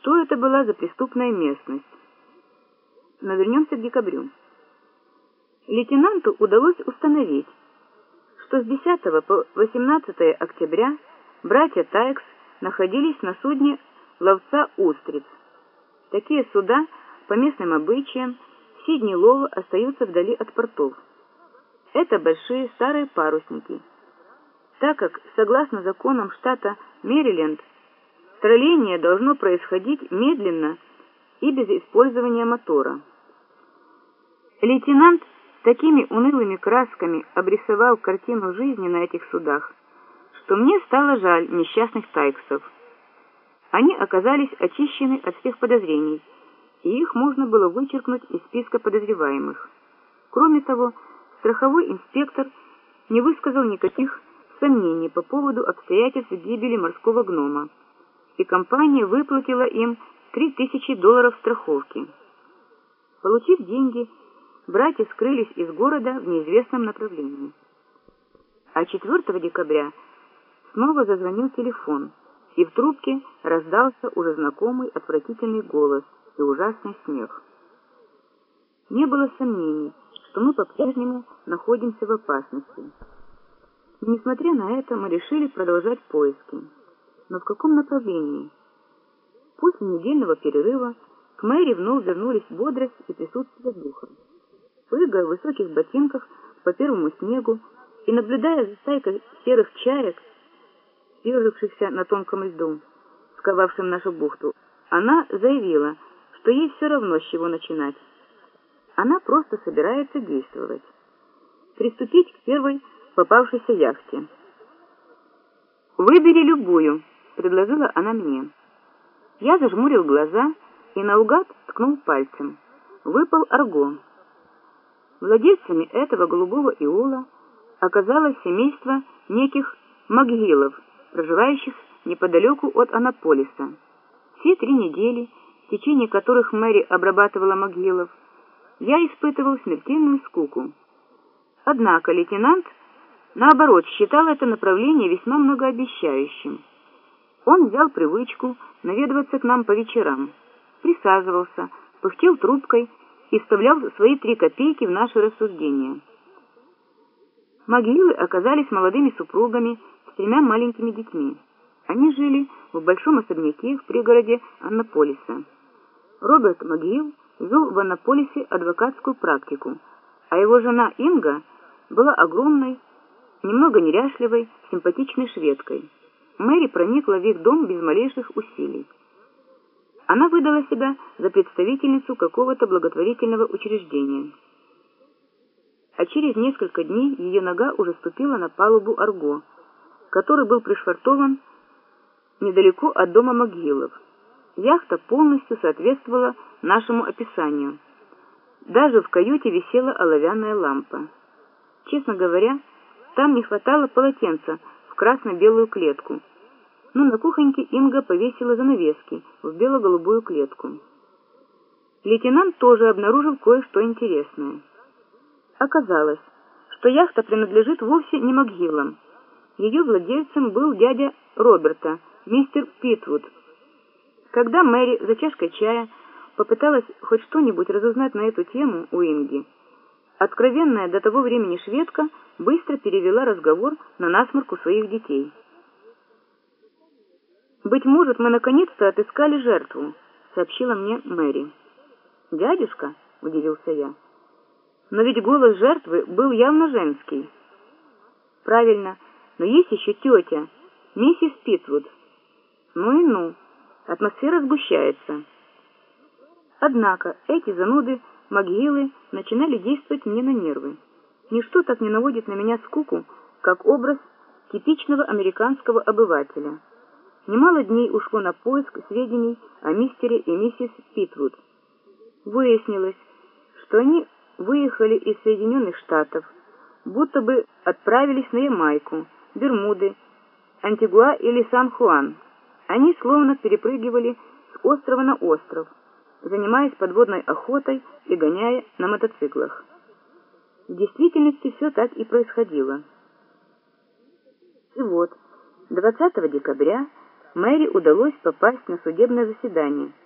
что это была за преступная местность. Но вернемся к декабрю. Лейтенанту удалось установить, что с 10 по 18 октября братья Тайкс находились на судне ловца устриц. Такие суда, по местным обычаям, все дни лова остаются вдали от портов. Это большие старые парусники. Так как, согласно законам штата Мэриленд, тролление должно происходить медленно и без использования мотора. Лейтенант такими унылыми красками обрисовал картину жизни на этих судах, что мне стало жаль несчастных тайксов. Они оказались очищены от всех подозрений, и их можно было вычеркнуть из списка подозреваемых. Кроме того, страховой инспектор не высказал никаких сомнений по поводу обстоятельств гибели морского гнома, и компания выплатила им 3000 долларов страховки. Получив деньги, братья скрылись из города в неизвестном направлении. А 4 декабря снова зазвонил телефон, и в трубке раздался уже знакомый отвратительный голос и ужасный смех. Не было сомнений, что мы по-прежнему находимся в опасности. Но, несмотря на это, мы решили продолжать поиски. Но в каком направлении? После недельного перерыва к Мэри вновь вернулись бодрость и присутствие духа прыгая в высоких ботинках по первому снегу и наблюдая за стайкой серых чаек, съежившихся на тонком льду, сковавшем нашу бухту, она заявила, что ей все равно с чего начинать. Она просто собирается действовать. Приступить к первой попавшейся яхте. «Выбери любую», — предложила она мне. Я зажмурил глаза и наугад ткнул пальцем. Выпал арго. Владельцами этого голубого иола оказалось семейство неких Магилов, проживающих неподалеку от Анаполиса. Все три недели, в течение которых Мэри обрабатывала Магилов, я испытывал смертельную скуку. Однако лейтенант, наоборот, считал это направление весьма многообещающим. Он взял привычку наведываться к нам по вечерам, присаживался, пыхтел трубкой и вставлял свои три копейки в наши рассуждения. Могилы оказались молодыми супругами с тремя маленькими детьми. Они жили в большом особняке в пригороде Аннаполиса. Роберт Могил вел в Аннаполисе адвокатскую практику, а его жена Инга была огромной, немного неряшливой, симпатичной шведкой. Мэри проникла в их дом без малейших усилий. Она выдала себя за представительницу какого-то благотворительного учреждения. А через несколько дней ее нога уже ступила на палубу Арго, который был пришвартован недалеко от дома Могилов. Яхта полностью соответствовала нашему описанию. Даже в каюте висела оловянная лампа. Честно говоря, там не хватало полотенца в красно-белую клетку но на кухоньке Инга повесила занавески в бело-голубую клетку. Лейтенант тоже обнаружил кое-что интересное. Оказалось, что яхта принадлежит вовсе не Макгиллам. Ее владельцем был дядя Роберта, мистер Питвуд. Когда Мэри за чашкой чая попыталась хоть что-нибудь разузнать на эту тему у Инги, откровенная до того времени шведка быстро перевела разговор на насморк у своих детей. «Быть может, мы наконец-то отыскали жертву», — сообщила мне Мэри. «Дядюшка?» — удивился я. «Но ведь голос жертвы был явно женский». «Правильно, но есть еще тетя, миссис Питвуд». «Ну и ну, атмосфера сгущается». Однако эти зануды, могилы начинали действовать мне на нервы. Ничто так не наводит на меня скуку, как образ типичного американского обывателя — Немало дней ушло на поиск сведений о мистере и миссис Питвуд. Выяснилось, что они выехали из Соединенных Штатов, будто бы отправились на Ямайку, Бермуды, Антигуа или Сан-Хуан. Они словно перепрыгивали с острова на остров, занимаясь подводной охотой и гоняя на мотоциклах. В действительности все так и происходило. И вот, 20 декабря Мэри удалось попасть на судебное заседание –